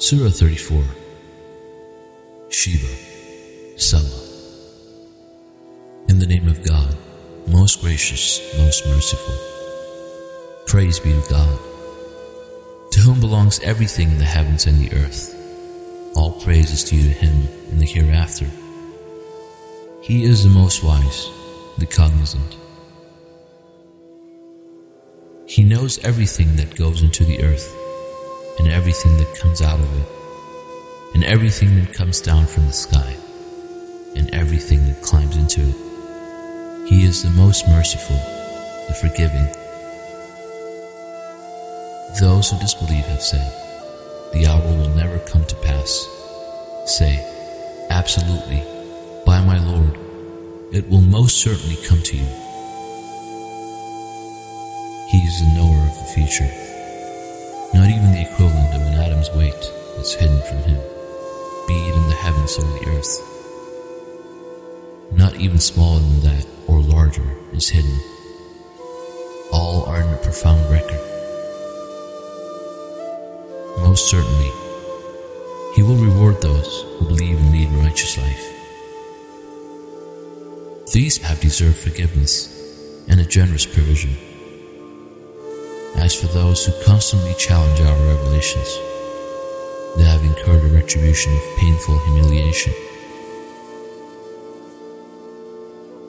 Surah 34 Sheba Salah In the name of God, most gracious, most merciful. Praise be to God, to whom belongs everything in the heavens and the earth. All praise is due to Him in the hereafter. He is the most wise, the cognizant. He knows everything that goes into the earth, and everything that comes out of it, and everything that comes down from the sky, and everything that climbs into it. He is the most merciful, the forgiving. Those who disbelieve have said, The hour will never come to pass. Say, Absolutely, by my Lord, it will most certainly come to you. He is the knower of the future. Atom's weight is hidden from him, be it in the heavens or the earth. Not even smaller than that or larger is hidden. All are in a profound record. Most certainly, he will reward those who believe and lead a righteous life. These have deserved forgiveness and a generous provision. As for those who constantly challenge our revelations, they have incurred a retribution of painful humiliation.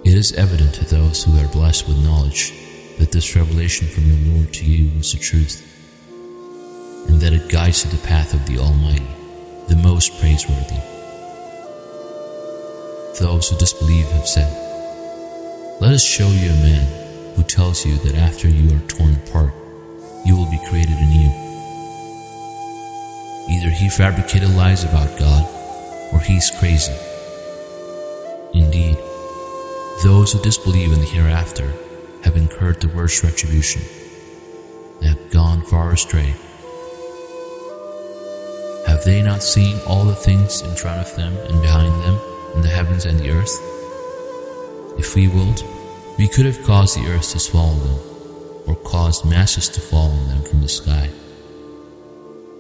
It is evident to those who are blessed with knowledge that this revelation from your Lord to you was the truth, and that it guides to the path of the Almighty, the most praiseworthy. Those who disbelieve have said, Let us show you a man who tells you that after you are torn apart, you will be created anew. Either he fabricated lies about God, or he's crazy. Indeed, those who disbelieve in the hereafter have incurred the worst retribution. They have gone far astray. Have they not seen all the things in front of them and behind them in the heavens and the earth? If we willed, we could have caused the earth to swallow them or caused masses to fall on them from the sky.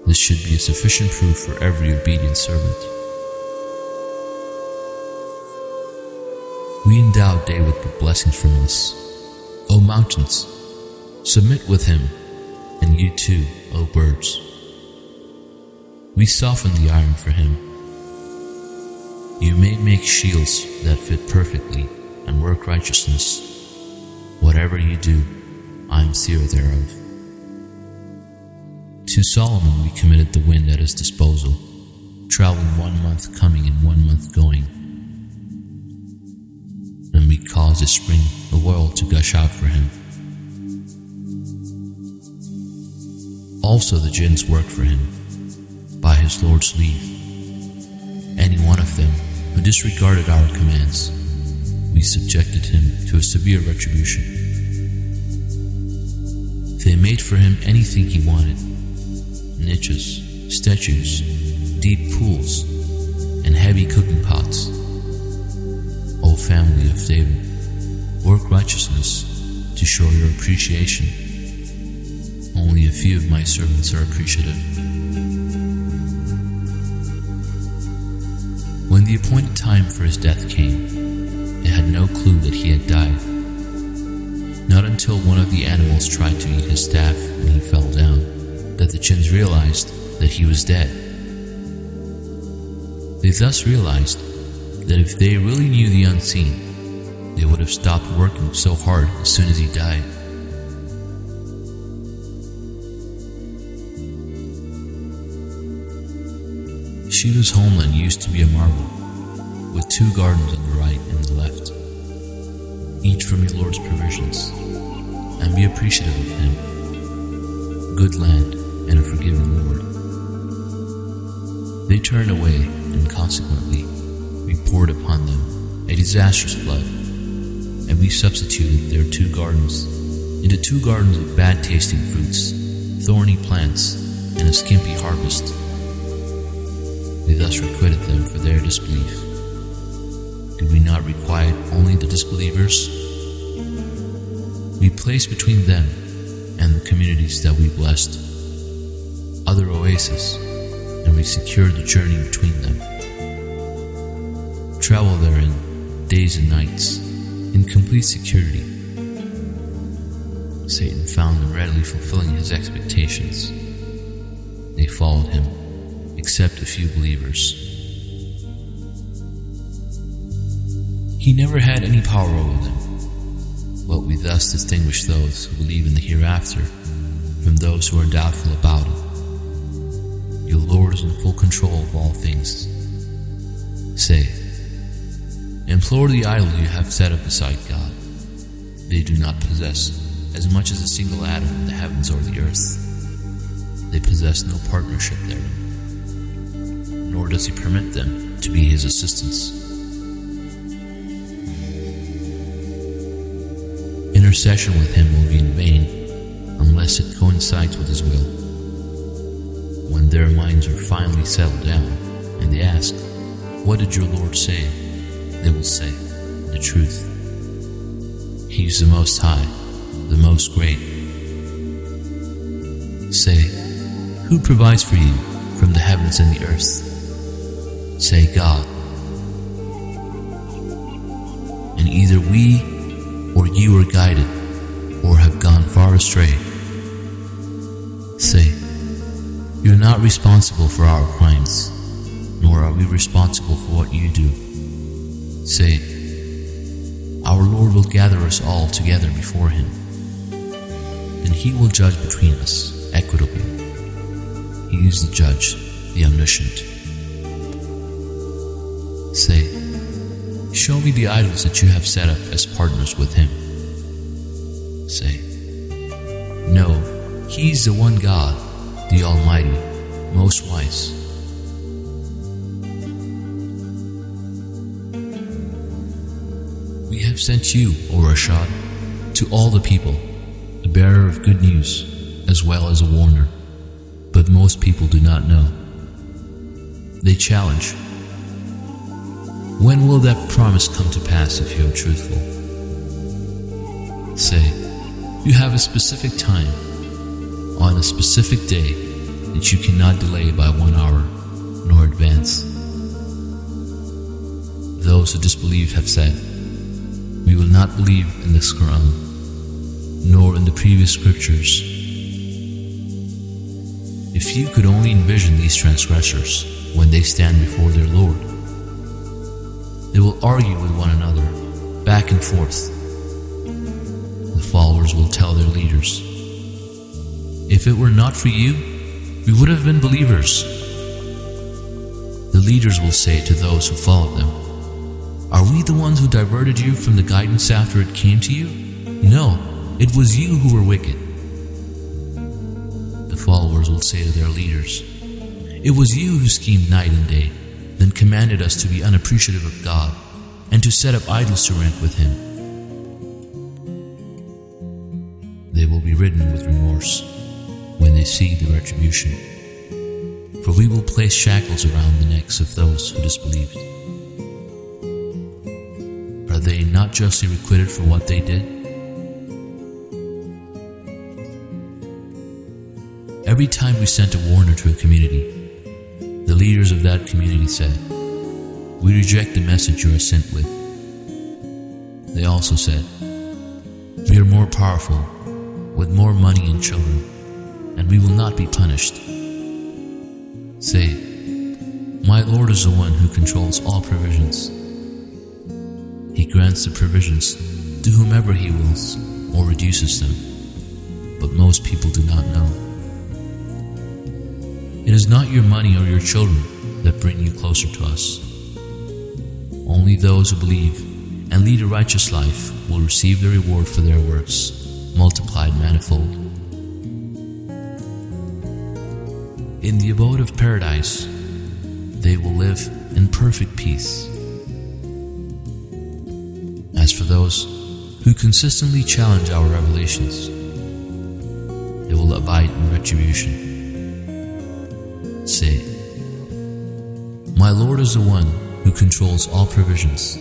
This should be a sufficient proof for every obedient servant. We endow David with blessings from us. O mountains, submit with him, and you too, O birds. We soften the iron for him. You may make shields that fit perfectly and work righteousness. Whatever you do, I am seer thereof. To Solomon we committed the wind at his disposal, traveling one month coming and one month going. And we caused a spring of oil to gush out for him. Also the jinns worked for him, by his Lord's leave. Any one of them who disregarded our commands, we subjected him to a severe retribution. They made for him anything he wanted niches, statues, deep pools, and heavy cooking pots. O family of David, work righteousness to show your appreciation. Only a few of my servants are appreciative. When the appointed time for his death came, they had no clue that he had died. Not until one of the animals tried to eat his staff and he fell down that the jinns realized that he was dead. They thus realized that if they really knew the unseen, they would have stopped working so hard as soon as he died. Sheba's homeland used to be a marvel, with two gardens on the right and the left. each from your Lord's provisions, and be appreciative of Him. Good land and a forgiving Lord. They turned away, and consequently, we poured upon them a disastrous flood, and we substituted their two gardens into two gardens of bad tasting fruits, thorny plants, and a skimpy harvest. We thus requited them for their disbelief. Did we not requite only the disbelievers? We placed between them and the communities that we blessed other oases, and we may secure the journey between them. Travel therein days and nights in complete security. Satan found them readily fulfilling his expectations. They followed him, except a few believers. He never had any power over them, but we thus distinguish those who believe in the hereafter from those who are doubtful about it. Is in full control of all things. Say, Implore the idol you have set up beside God. They do not possess as much as a single atom in the heavens or the earth. They possess no partnership therein, nor does He permit them to be His assistants. Intercession with Him will be in vain their minds are finally settled down and they ask, What did your Lord say? they will say, The truth. He is the Most High, the Most Great. Say, Who provides for you from the heavens and the earth? Say, God. And either we or you are guided or have gone far astray. Say, You are not responsible for our crimes, nor are we responsible for what you do. Say, Our Lord will gather us all together before Him, and He will judge between us equitably. He is the judge, the omniscient. Say, Show me the idols that you have set up as partners with Him. Say, No, He is the one God, the Almighty, most wise. We have sent you, O Rashad, to all the people, a bearer of good news, as well as a warner. But most people do not know. They challenge. When will that promise come to pass if you are truthful? Say, you have a specific time, on a specific day, that you cannot delay by one hour, nor advance. Those who disbelieve have said, we will not believe in this Quran, nor in the previous scriptures. If you could only envision these transgressors when they stand before their Lord, they will argue with one another, back and forth. The followers will tell their leaders, If it were not for you, we would have been believers. The leaders will say to those who followed them, are we the ones who diverted you from the guidance after it came to you? No, it was you who were wicked. The followers will say to their leaders, It was you who schemed night and day, then commanded us to be unappreciative of God and to set up idols to rank with Him. They will be ridden with remorse when they see the retribution, for we will place shackles around the necks of those who disbelieved. Are they not justly requited for what they did? Every time we sent a warner to a community, the leaders of that community said, We reject the message you are sent with. They also said, We are more powerful, with more money and children, and we will not be punished. Say, My Lord is the one who controls all provisions. He grants the provisions to whomever He wills or reduces them, but most people do not know. It is not your money or your children that bring you closer to us. Only those who believe and lead a righteous life will receive the reward for their works, multiplied manifold. In the abode of paradise, they will live in perfect peace. As for those who consistently challenge our revelations, they will abide in retribution. Say, My Lord is the one who controls all provisions.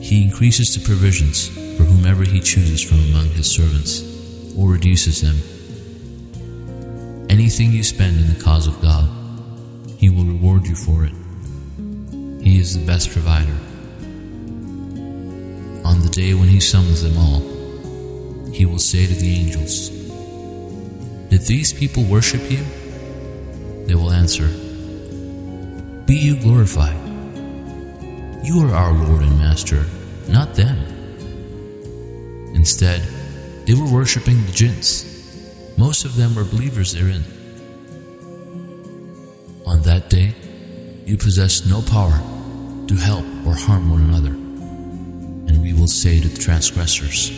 He increases the provisions for whomever he chooses from among his servants, or reduces them. Anything you spend in the cause of God, He will reward you for it. He is the best provider. On the day when He summons them all, He will say to the angels, Did these people worship you? They will answer, Be you glorified. You are our Lord and Master, not them. Instead, they were worshipping the jinns. Most of them were believers therein. On that day, you possess no power to help or harm one another. And we will say to the transgressors,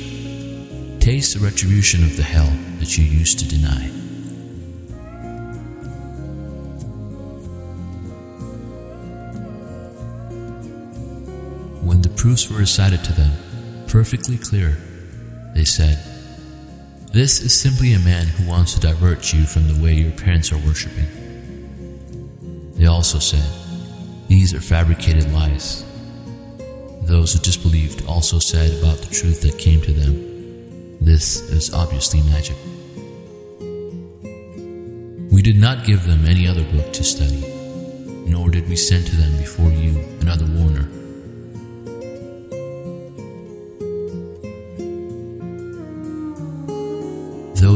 Taste the retribution of the hell that you used to deny. When the proofs were recited to them, perfectly clear, they said, This is simply a man who wants to divert you from the way your parents are worshipping. They also said, These are fabricated lies. Those who disbelieved also said about the truth that came to them, This is obviously magic. We did not give them any other book to study, nor did we send to them before you another warner.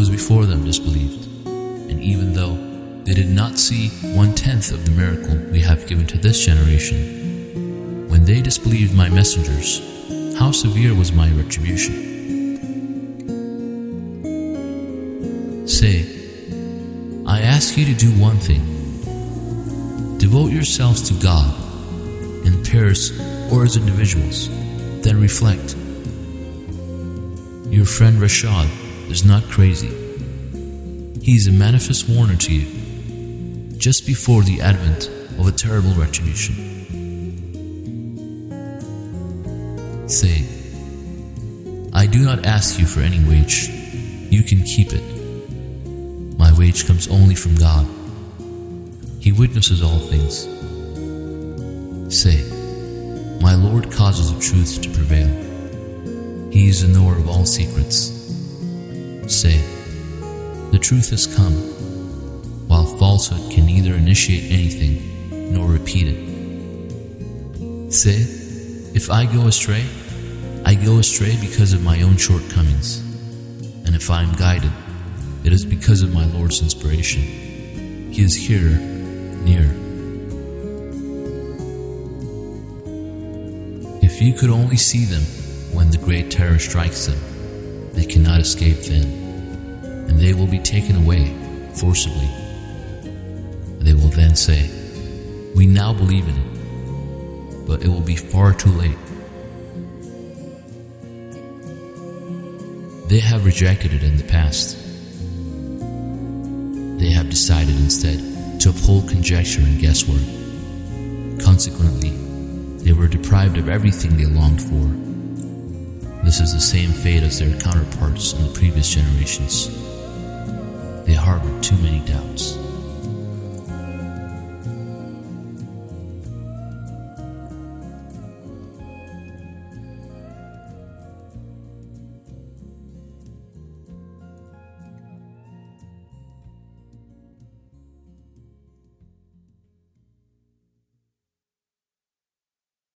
Those before them disbelieved, and even though they did not see one tenth of the miracle we have given to this generation, when they disbelieved my messengers, how severe was my retribution? Say, I ask you to do one thing devote yourselves to God in pairs or as individuals, then reflect. Your friend Rashad is not crazy. He is a manifest warner to you, just before the advent of a terrible retribution. Say, I do not ask you for any wage. You can keep it. My wage comes only from God. He witnesses all things. Say, My Lord causes the truth to prevail. He is the knower of all secrets. Say, The truth has come, while falsehood can neither initiate anything nor repeat it. Say, If I go astray, I go astray because of my own shortcomings, and if I am guided, it is because of my Lord's inspiration. He is here, near. If you could only see them when the great terror strikes them, they cannot escape then, and they will be taken away forcibly. They will then say, We now believe in it, but it will be far too late. They have rejected it in the past. They have decided instead to uphold conjecture and guesswork. Consequently, they were deprived of everything they longed for. This is the same fate as their counterparts in the previous generations. They harbored too many doubts.